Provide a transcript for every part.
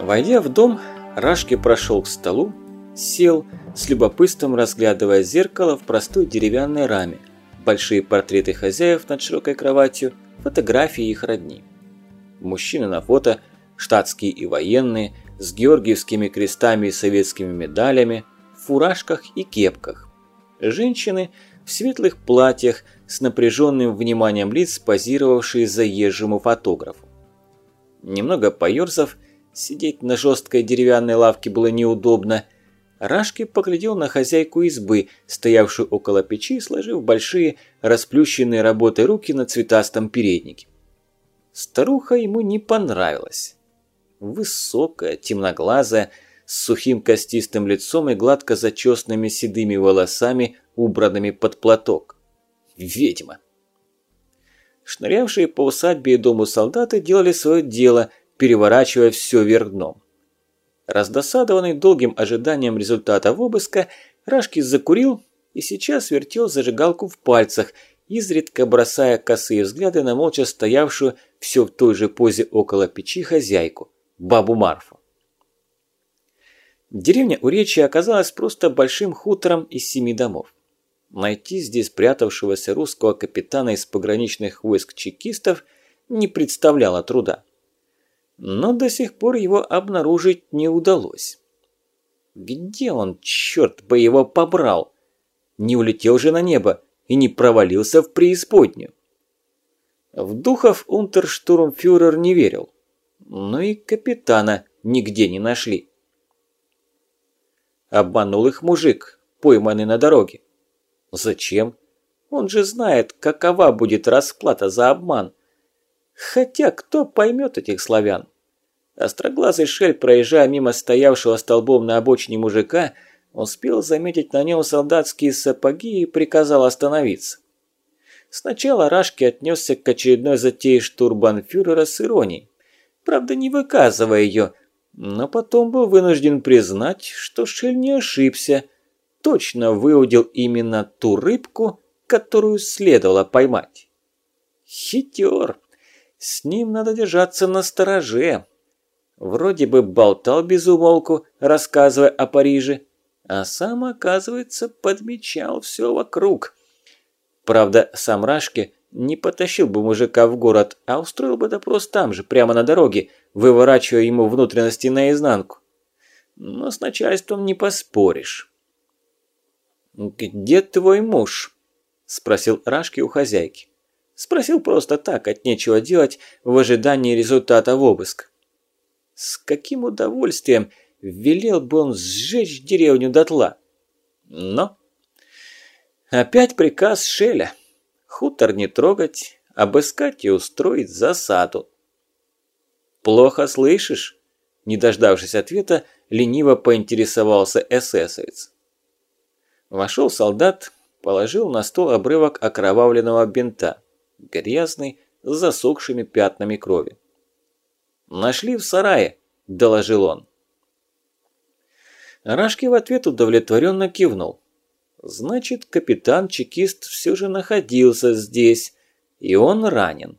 Войдя в дом, Рашки прошел к столу, сел, с любопытством разглядывая зеркало в простой деревянной раме, большие портреты хозяев над широкой кроватью, фотографии их родни. Мужчины на фото, штатские и военные, с георгиевскими крестами и советскими медалями, в фуражках и кепках. Женщины в светлых платьях с напряженным вниманием лиц, позировавшие заезжему фотографу. Немного поёрзав, Сидеть на жесткой деревянной лавке было неудобно. Рашки поглядел на хозяйку избы, стоявшую около печи, сложив большие, расплющенные работой руки на цветастом переднике. Старуха ему не понравилась. Высокая, темноглазая, с сухим костистым лицом и гладко зачесанными седыми волосами, убранными под платок. Ведьма. Шнырявшие по усадьбе и дому солдаты делали свое дело – переворачивая все вверх дном. Раздосадованный долгим ожиданием результата обыска, Рашки закурил и сейчас вертел зажигалку в пальцах, изредка бросая косые взгляды на молча стоявшую все в той же позе около печи хозяйку, бабу Марфу. Деревня Уречья оказалась просто большим хутором из семи домов. Найти здесь прятавшегося русского капитана из пограничных войск чекистов не представляло труда но до сих пор его обнаружить не удалось. Где он, черт бы его побрал? Не улетел же на небо и не провалился в преисподнюю. В духов унтерштурмфюрер не верил, но и капитана нигде не нашли. Обманул их мужик, пойманный на дороге. Зачем? Он же знает, какова будет расплата за обман. Хотя кто поймет этих славян? Остроглазый шель, проезжая мимо стоявшего столбом на обочине мужика, успел заметить на нем солдатские сапоги и приказал остановиться. Сначала Рашки отнесся к очередной затее штурбанфюрера с иронией, правда не выказывая ее, но потом был вынужден признать, что Шель не ошибся, точно выудил именно ту рыбку, которую следовало поймать. Хитер! С ним надо держаться на стороже. Вроде бы болтал без умолку, рассказывая о Париже, а сам, оказывается, подмечал все вокруг. Правда, сам Рашке не потащил бы мужика в город, а устроил бы допрос там же, прямо на дороге, выворачивая ему внутренности наизнанку. Но с начальством не поспоришь. «Где твой муж?» – спросил Рашки у хозяйки. Спросил просто так, от нечего делать, в ожидании результата в обыск. С каким удовольствием велел бы он сжечь деревню дотла. Но опять приказ Шеля. Хутор не трогать, обыскать и устроить засаду. «Плохо слышишь?» Не дождавшись ответа, лениво поинтересовался эсэсовец. Вошел солдат, положил на стол обрывок окровавленного бинта, грязный, с засохшими пятнами крови. «Нашли в сарае», – доложил он. Рашки в ответ удовлетворенно кивнул. Значит, капитан-чекист все же находился здесь, и он ранен.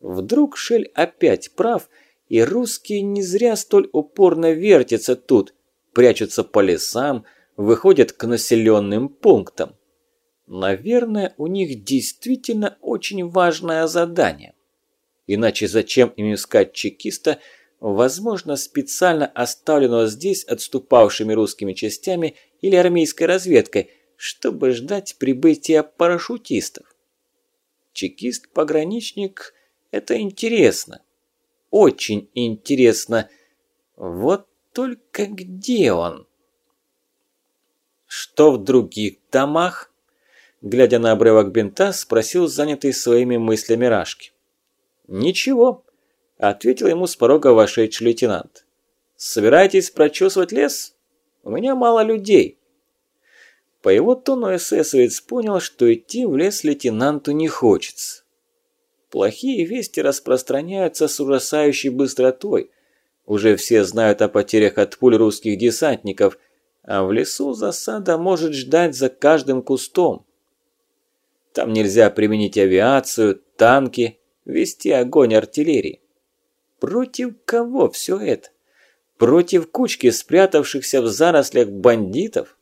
Вдруг Шель опять прав, и русские не зря столь упорно вертятся тут, прячутся по лесам, выходят к населенным пунктам. Наверное, у них действительно очень важное задание. Иначе зачем им искать чекиста, возможно, специально оставленного здесь отступавшими русскими частями или армейской разведкой, чтобы ждать прибытия парашютистов? Чекист-пограничник – это интересно. Очень интересно. Вот только где он? Что в других домах? Глядя на обрывок бинта, спросил занятый своими мыслями Рашки. «Ничего», – ответил ему с порога вошедший лейтенант. «Собираетесь прочесывать лес? У меня мало людей». По его тону эсэсовец понял, что идти в лес лейтенанту не хочется. Плохие вести распространяются с ужасающей быстротой. Уже все знают о потерях от пуль русских десантников, а в лесу засада может ждать за каждым кустом. Там нельзя применить авиацию, танки вести огонь артиллерии. Против кого все это? Против кучки спрятавшихся в зарослях бандитов?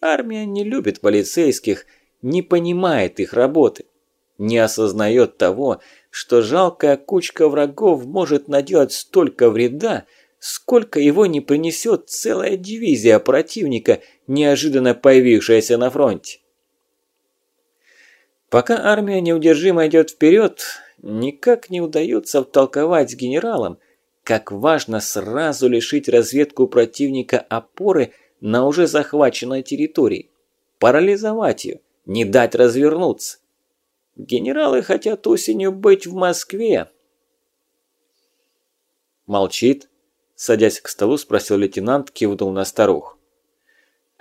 Армия не любит полицейских, не понимает их работы, не осознает того, что жалкая кучка врагов может наделать столько вреда, сколько его не принесет целая дивизия противника, неожиданно появившаяся на фронте. Пока армия неудержимо идет вперед, никак не удается втолковать генералам, как важно сразу лишить разведку противника опоры на уже захваченной территории, парализовать ее, не дать развернуться. Генералы хотят осенью быть в Москве. Молчит, садясь к столу, спросил лейтенант, кивнул на старух.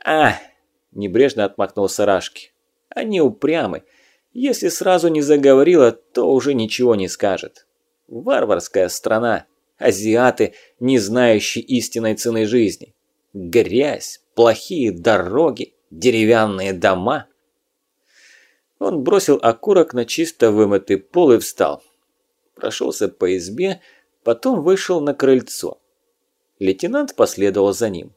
«А!» – небрежно отмахнулся Рашки. «Они упрямы. Если сразу не заговорила, то уже ничего не скажет. Варварская страна, азиаты, не знающие истинной цены жизни. Грязь, плохие дороги, деревянные дома». Он бросил окурок на чисто вымытый пол и встал. Прошелся по избе, потом вышел на крыльцо. Лейтенант последовал за ним.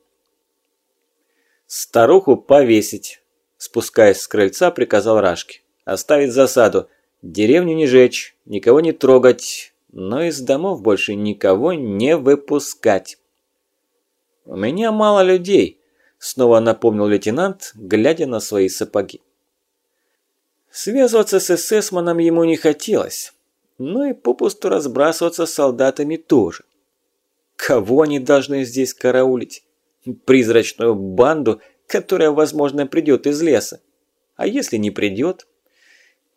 «Старуху повесить!» Спускаясь с крыльца, приказал Рашке. «Оставить засаду. Деревню не жечь, никого не трогать, но из домов больше никого не выпускать». «У меня мало людей», – снова напомнил лейтенант, глядя на свои сапоги. Связываться с эсэсманом ему не хотелось, но и попусту разбрасываться с солдатами тоже. Кого они должны здесь караулить? Призрачную банду, которая, возможно, придет из леса. А если не придет?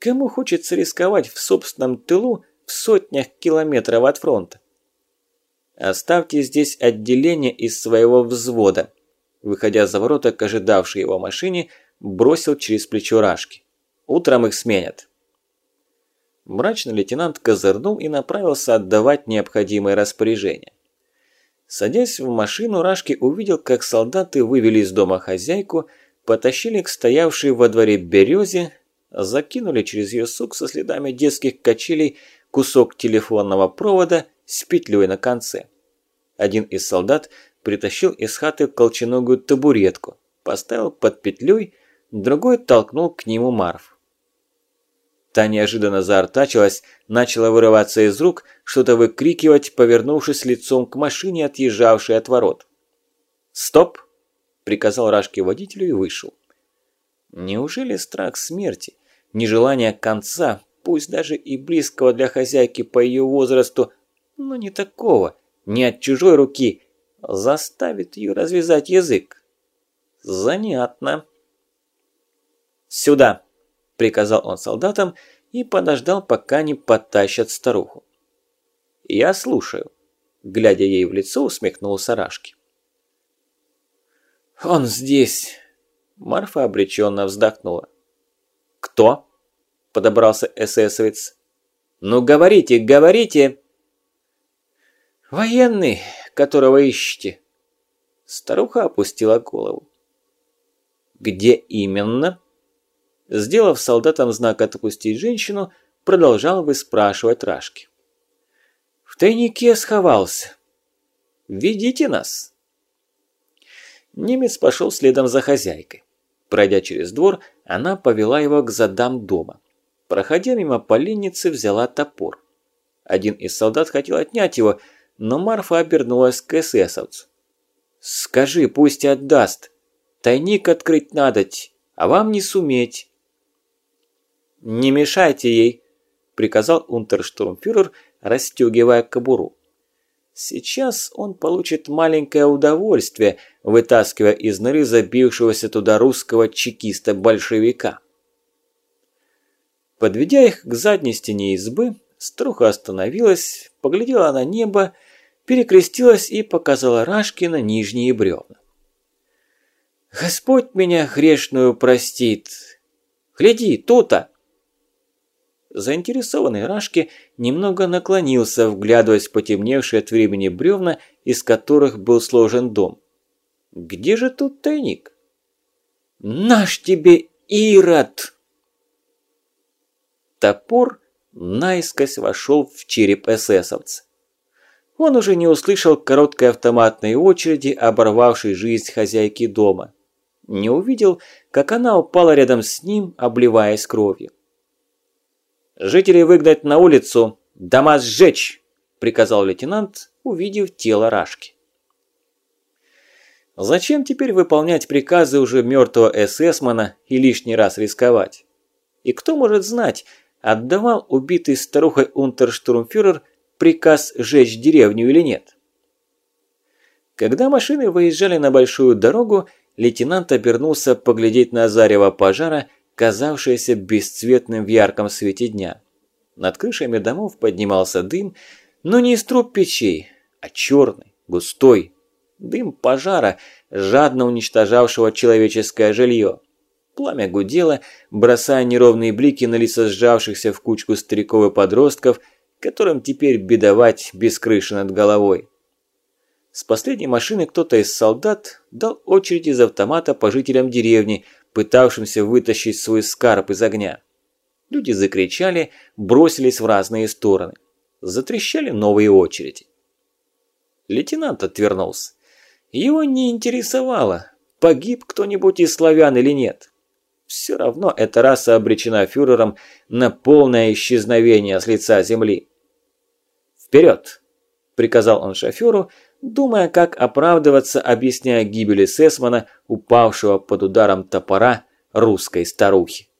Кому хочется рисковать в собственном тылу в сотнях километров от фронта? Оставьте здесь отделение из своего взвода. Выходя за ворота к ожидавшей его машине, бросил через плечо Рашки. Утром их сменят. Мрачный лейтенант козырнул и направился отдавать необходимые распоряжения. Садясь в машину, Рашки увидел, как солдаты вывели из дома хозяйку, потащили к стоявшей во дворе березе, закинули через ее сук со следами детских качелей кусок телефонного провода с петлей на конце. Один из солдат притащил из хаты колченогую табуретку, поставил под петлей, другой толкнул к нему Марф. Та неожиданно заортачилась, начала вырываться из рук, что-то выкрикивать, повернувшись лицом к машине, отъезжавшей от ворот. «Стоп!» – приказал Рашке водителю и вышел. Неужели страх смерти, нежелание конца, пусть даже и близкого для хозяйки по ее возрасту, но не такого, не от чужой руки, заставит ее развязать язык? Занятно. «Сюда!» приказал он солдатам и подождал, пока не подтащат старуху. «Я слушаю», – глядя ей в лицо, усмехнулся Рашки. «Он здесь!» – Марфа обреченно вздохнула. «Кто?» – подобрался эсэсовец. «Ну говорите, говорите!» «Военный, которого ищете!» Старуха опустила голову. «Где именно?» сделав солдатам знак «отпустить женщину», продолжал выспрашивать Рашки. «В тайнике сховался. Ведите нас!» Немец пошел следом за хозяйкой. Пройдя через двор, она повела его к задам дома. Проходя мимо поленницы, взяла топор. Один из солдат хотел отнять его, но Марфа обернулась к эсэсовцу. «Скажи, пусть отдаст. Тайник открыть надоть, а вам не суметь. «Не мешайте ей!» – приказал унтерштурмфюрер, расстегивая кобуру. Сейчас он получит маленькое удовольствие, вытаскивая из норы забившегося туда русского чекиста-большевика. Подведя их к задней стене избы, Струха остановилась, поглядела на небо, перекрестилась и показала Рашки на нижние бревна. «Господь меня грешную простит! Гляди, тута!» Заинтересованный Рашки немного наклонился, вглядываясь в потемневшие от времени бревна, из которых был сложен дом. «Где же тут тайник?» «Наш тебе, Ирод!» Топор наискось вошел в череп эсэсовца. он уже не услышал короткой автоматной очереди, оборвавшей жизнь хозяйки дома. Не увидел, как она упала рядом с ним, обливаясь кровью. «Жителей выгнать на улицу, дома сжечь!» – приказал лейтенант, увидев тело Рашки. Зачем теперь выполнять приказы уже мертвого эсэсмана и лишний раз рисковать? И кто может знать, отдавал убитый старухой унтерштурмфюрер приказ сжечь деревню или нет? Когда машины выезжали на большую дорогу, лейтенант обернулся поглядеть на зарево пожара, казавшееся бесцветным в ярком свете дня. Над крышами домов поднимался дым, но не из труб печей, а черный, густой, Дым пожара, жадно уничтожавшего человеческое жилье. Пламя гудело, бросая неровные блики на лица сжавшихся в кучку стариков и подростков, которым теперь бедовать без крыши над головой. С последней машины кто-то из солдат дал очередь из автомата по жителям деревни, пытавшимся вытащить свой скарб из огня. Люди закричали, бросились в разные стороны. Затрещали новые очереди. Лейтенант отвернулся. Его не интересовало, погиб кто-нибудь из славян или нет. Все равно эта раса обречена фюрером на полное исчезновение с лица земли. «Вперед!» – приказал он шоферу, думая, как оправдываться, объясняя гибели Сесмана, упавшего под ударом топора русской старухи.